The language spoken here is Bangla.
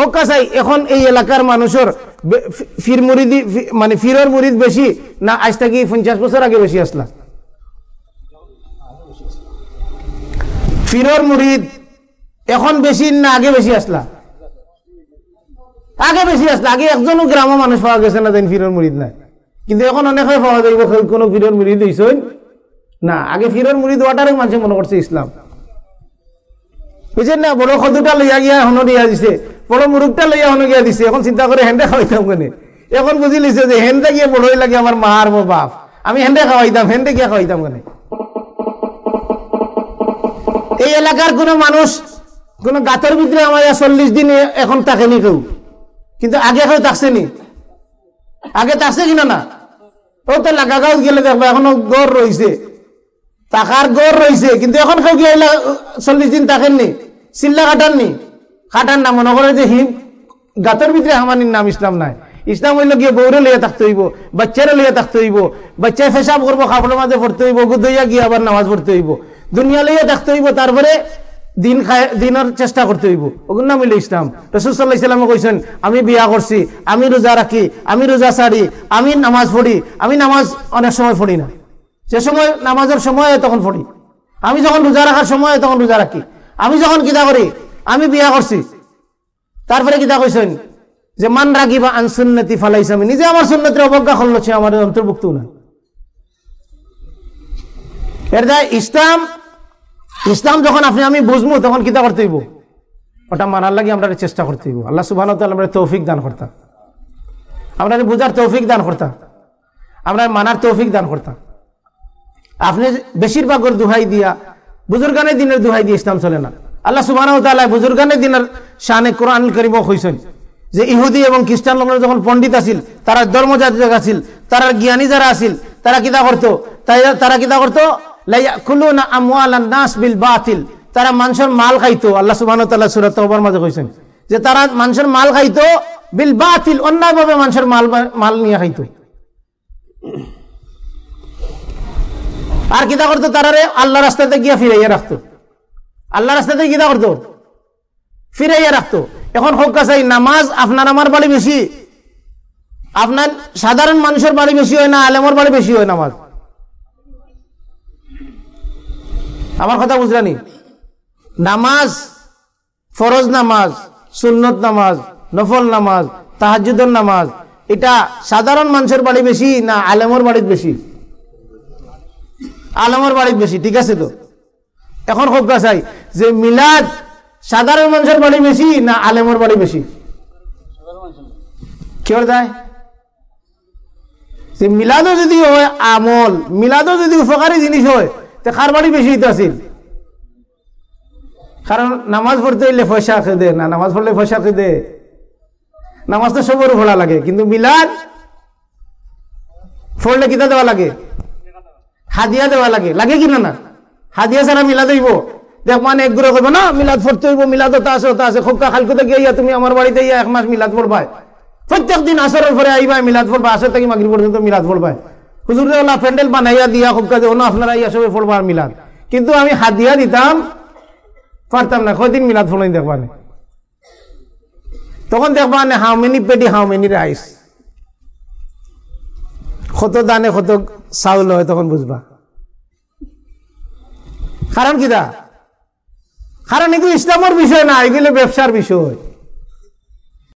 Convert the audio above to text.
হকা চাই, এখন এই এলাকার মানুষের ফির মুরিদি মানে ফিরর মুরিদ বেশি না আজ থেকে পঞ্চাশ বছর আগে বেশি আসলা ফিরর মুরিদ এখন বেশি না আগে বেশি আসলা আগে বেশি আসলা আগে একজনও গ্রামে মানুষ পাওয়া গেছে না যেন ফিরর মুরিদ নাই। কিন্তু এখন অনেকে পাওয়া যাইব কোনো ফিরর মুরিদ হইছেন না। আগে ফিরর মুরিদ ওয়াটারে মানুষ মনে করছে ইসলাম বুঝছেন না বড় সদুটা লইয়া গিয়া হনো দিয়া দিছে। বড় মুরুখটা লইয়া গিয়া দিছে। এখন চিন্তা করে হেন্দে খাওয়াইতাম কেনে? এখন বুঝি লিছে যে হেন্দে গিয়ে বড়ই লাগে আমার মা আর বাপ। আমি হেন্দে খাওয়াইতাম হেন্দে গিয়া খাওয়াইতাম কেনে? এই এলাকার কোনো মানুষ কোন গাতের ভিতরে আমার চল্লিশ দিন এখন থাকেনি কেউ? কিন্তু আগে কেউ থাকছে নি? আগে থাকছে কিনা না? ও তো লাগাগাঁও গেলে দেখব এখনও গড় রয়েছে টাকার গড় রয়েছে কিন্তু এখন কেউ আইলা চল্লিশ দিন থাকেননি চিল্লা কাটাননি কাটান না মনে করে যে হিম গাতের ভিতরে হামানির নাম ইসলাম নাই। ইসলাম হইলে গিয়ে বৌরে লইয়া থাকতে হইব, বাচ্চারে লইয়া থাকতে হইব, বাচ্চায় ফেসাব করব কাপড়ের মাঝে পড়তে হইব, গুদইয়া গিয়ে আবার নামাজ পড়তে হইব। দুনিয়া লইয়া থাকতে হইব, তারপরে দিন খায়, দিনের চেষ্টা করতে হইব। ওগুলো নাম হইলে ইসলাম। রসুল সাল্লাহ ইসলামে কইছেন, আমি বিয়া করছি, আমি রোজা রাখি, আমি রোজা ছাড়ি আমি নামাজ পড়ি, আমি নামাজ অনেক সময় পড়ি না। যে সময় নামাজের সময় তখন পড়ি। আমি যখন রোজা রাখার সময় তখন রোজা রাখি। আমি যখন কিতা করি আমি বিয়া করছি। তারপরে কিতা কইছেন? যে মান রাখিবা আন সুন্নতি আমি। নিজে আমার সুন্নতির অবজ্ঞা করলছে আমার অন্তর্ভুক্ত না। এর ইসলাম ইসলাম যখন আপনি, আমি বুঝব, তখন কিতা করতে হইব? ওটা মানার লাগে আমরা চেষ্টা করতে হইব। আল্লাহ সুবাহ আমরা তৌফিক দান করতাম আমরা বুঝার তৌফিক দান করতাম আমরা মানার তৌফিক দান করতাম আপনি বেশিরভাগের দুহাই দিয়া, বুজুর্গানের দিনের দুহাই দিয়ে ইসলাম চলে না। আল্লাহ সুবাহ বুজুর্গানের দিনের শানে কোরআন করিব হইছেন যে ইহুদি এবং খ্রিস্টান লোকের যখন পণ্ডিত আছিল, তারা ধর্মজাতক আছিল, তারা জ্ঞানী যারা আছিল, তারা কিতা করতো? তারা কিতা করতো? তারা মানুষের মাল খাইতো, আল্লাহ সুবহানাহু ওয়া তাআলা সূরা তাওবার মাঝে কইছেন। যে তারা মানুষের মাল খাইতো, বিল বাতিল, অন্যায়ভাবে মানুষের মাল মাল নিয়ে খাইতো। আর কিতা করতো? তারারে আল্লাহ রাস্তাতে গিয়া ফিরাইয়া রাখতো। আল্লাহ রাস্তাতে কিতা করতো? ফিরাইয়া রাখতো। এখন হোক কাছাই নামাজ আপনার আমার বাড়ি বেশি। আপনার সাধারণ মানুষের বাড়ি বেশি হয় না, আলেমর বাড়ি বেশি হয় নামাজ। আমার কথা বুঝলানি নামাজ, ফরজ নামাজ, সুন্নত নামাজ, নফল নামাজ তাহাজুদর নামাজ, এটা সাধারণ মানুষের বাড়ি বেশি না আলেমর বাড়ির বেশি? আলমের বাড়ির বেশি, ঠিক আছে তো? এখন খুব চাই যে মিলাদ সাধারণ মানুষের বাড়ি বেশি না আলেমর বাড়ি বেশি? কেউ দেয় যে মিলাদও যদি হয়, আমল, মিলাদও যদি উপকারী জিনিস হয়, তো কার বাড়ি বেশি হইতে আছিল কারণ নামাজ পড়তে হইলে পয়সা খেদে না নামাজ পড়লে পয়সা খেদে নামাজ তো সবর ভোলা লাগে, কিন্তু মিলাদ পড়লে কিতা দেওয়া লাগে? হাদিয়া দেওয়া লাগে। লাগে কিনা না? হাদিয়া ছাড়া মিলাদ হইব। দেখ মানে এক গুড়ে করব না, মিলাদ পড়তে হইব মিলাদ আছে খোকা খালকুতে গিয়ে তুমি আমার বাড়িতে ইয়া এক মাস মিলাদ পড়বাই প্রত্যেক দিন আসরের পরে আইবা, মিলাদ পড়বা, আসর থেকে মাগরি পর্যন্ত মিলাদ পড়বাই হুজুর ওলা প্যান্ডেল বানাইয়া দিয়া খোকা যে অন্য আপনারা ইয়া সবে পড়বা আর মিলাদ। কিন্তু আমি হাদিয়া দিতাম, পারতাম না, কয়দিন মিলাদ ফলাই দেখবা না। তখন দেখবা না how many paddy how many rice কত দানে কত চাউল হয় তখন বুঝবা। কারণ কিটা কারণ এগুলো ইসলামের বিষয় না এগুলো ব্যবসার বিষয়।